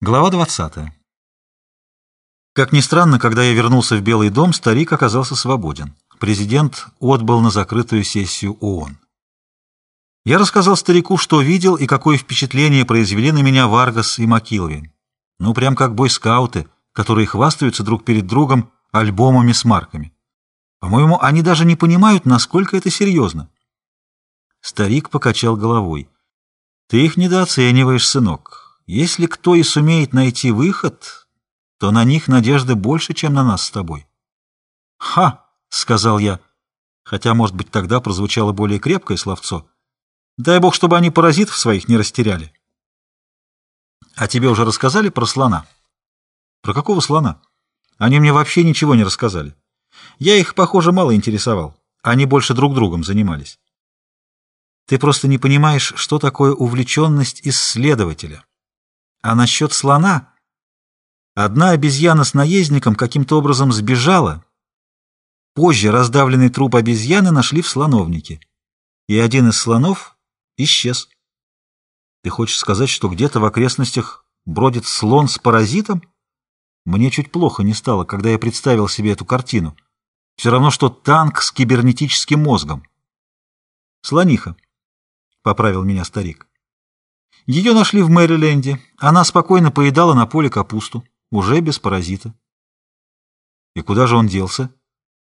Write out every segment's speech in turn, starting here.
Глава 20. Как ни странно, когда я вернулся в Белый дом, старик оказался свободен. Президент отбыл на закрытую сессию ООН. Я рассказал старику, что видел и какое впечатление произвели на меня Варгас и Макилвин. Ну, прям как бойскауты, которые хвастаются друг перед другом альбомами с марками. По-моему, они даже не понимают, насколько это серьезно. Старик покачал головой. «Ты их недооцениваешь, сынок. Если кто и сумеет найти выход, то на них надежды больше, чем на нас с тобой. «Ха!» — сказал я, хотя, может быть, тогда прозвучало более крепкое словцо. «Дай бог, чтобы они паразитов своих не растеряли». «А тебе уже рассказали про слона?» «Про какого слона?» «Они мне вообще ничего не рассказали. Я их, похоже, мало интересовал. Они больше друг другом занимались». «Ты просто не понимаешь, что такое увлеченность исследователя». А насчет слона... Одна обезьяна с наездником каким-то образом сбежала. Позже раздавленный труп обезьяны нашли в слоновнике. И один из слонов исчез. Ты хочешь сказать, что где-то в окрестностях бродит слон с паразитом? Мне чуть плохо не стало, когда я представил себе эту картину. Все равно, что танк с кибернетическим мозгом. Слониха, — поправил меня старик. Ее нашли в Мэриленде. Она спокойно поедала на поле капусту, уже без паразита. И куда же он делся?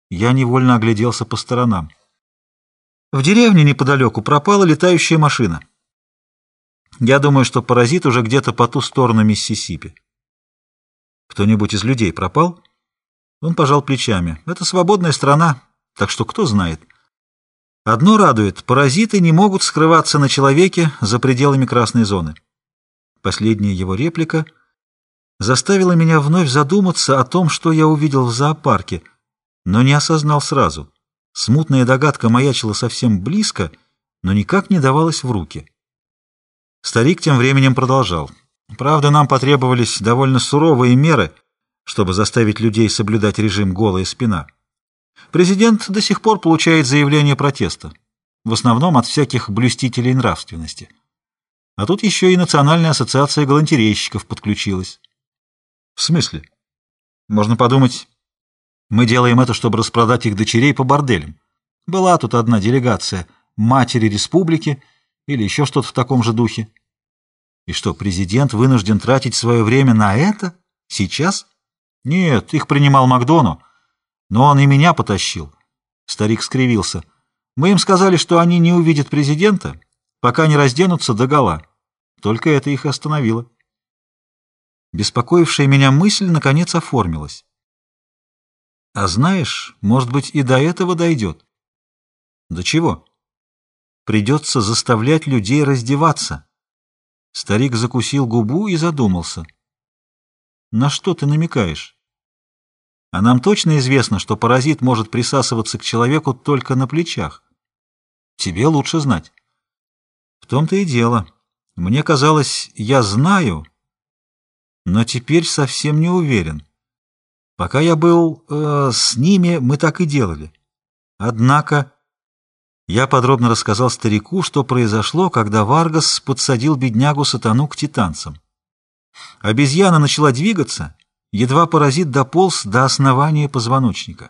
Я невольно огляделся по сторонам. В деревне неподалеку пропала летающая машина. Я думаю, что паразит уже где-то по ту сторону Миссисипи. Кто-нибудь из людей пропал? Он пожал плечами. Это свободная страна, так что кто знает. Одно радует, паразиты не могут скрываться на человеке за пределами красной зоны. Последняя его реплика заставила меня вновь задуматься о том, что я увидел в зоопарке, но не осознал сразу. Смутная догадка маячила совсем близко, но никак не давалась в руки. Старик тем временем продолжал. Правда, нам потребовались довольно суровые меры, чтобы заставить людей соблюдать режим «голая спина». Президент до сих пор получает заявления протеста, в основном от всяких блюстителей нравственности. А тут еще и Национальная ассоциация галантерейщиков подключилась. В смысле? Можно подумать, мы делаем это, чтобы распродать их дочерей по борделям. Была тут одна делегация матери республики или еще что-то в таком же духе. И что, президент вынужден тратить свое время на это? Сейчас? Нет, их принимал Макдону. Но он и меня потащил. Старик скривился. Мы им сказали, что они не увидят президента, пока не разденутся догола. Только это их остановило. Беспокоившая меня мысль наконец оформилась. А знаешь, может быть, и до этого дойдет. До чего? Придется заставлять людей раздеваться. Старик закусил губу и задумался. На что ты намекаешь? А нам точно известно, что паразит может присасываться к человеку только на плечах. Тебе лучше знать. В том-то и дело. Мне казалось, я знаю, но теперь совсем не уверен. Пока я был э, с ними, мы так и делали. Однако я подробно рассказал старику, что произошло, когда Варгас подсадил беднягу сатану к титанцам. Обезьяна начала двигаться, едва паразит дополз до основания позвоночника.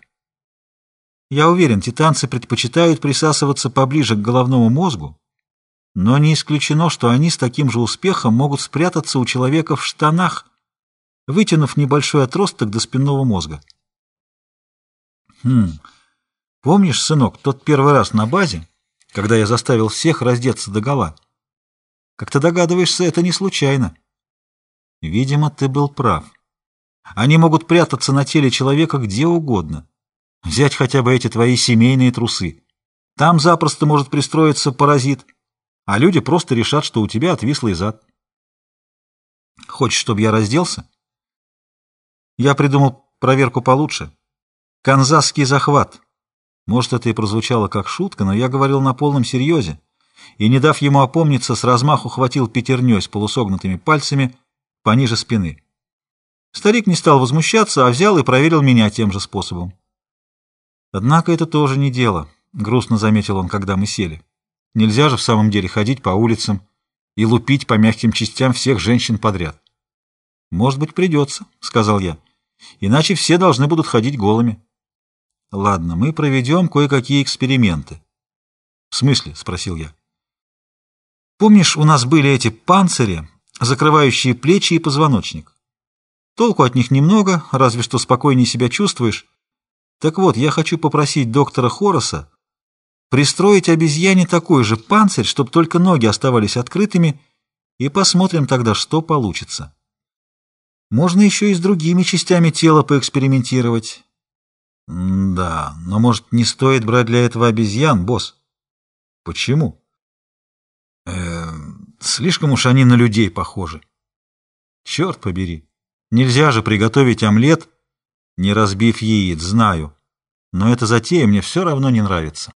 Я уверен, титанцы предпочитают присасываться поближе к головному мозгу, но не исключено, что они с таким же успехом могут спрятаться у человека в штанах, вытянув небольшой отросток до спинного мозга. Хм, помнишь, сынок, тот первый раз на базе, когда я заставил всех раздеться догола? Как ты догадываешься, это не случайно. Видимо, ты был прав. Они могут прятаться на теле человека где угодно. Взять хотя бы эти твои семейные трусы. Там запросто может пристроиться паразит, а люди просто решат, что у тебя отвислый зад. Хочешь, чтобы я разделся? Я придумал проверку получше. Канзасский захват. Может, это и прозвучало как шутка, но я говорил на полном серьезе и, не дав ему опомниться, с размаху хватил пятерней с полусогнутыми пальцами пониже спины. Старик не стал возмущаться, а взял и проверил меня тем же способом. Однако это тоже не дело, грустно заметил он, когда мы сели. Нельзя же в самом деле ходить по улицам и лупить по мягким частям всех женщин подряд. Может быть, придется, сказал я. Иначе все должны будут ходить голыми. Ладно, мы проведем кое-какие эксперименты. В смысле? спросил я. Помнишь, у нас были эти панцири, закрывающие плечи и позвоночник? Толку от них немного, разве что спокойнее себя чувствуешь. Так вот, я хочу попросить доктора Хороса пристроить обезьяне такой же панцирь, чтобы только ноги оставались открытыми, и посмотрим тогда, что получится. Можно еще и с другими частями тела поэкспериментировать. М да, но, может, не стоит брать для этого обезьян, босс? Почему? Э слишком уж они на людей похожи. Черт побери. Нельзя же приготовить омлет, не разбив яиц, знаю. Но эта затея мне все равно не нравится.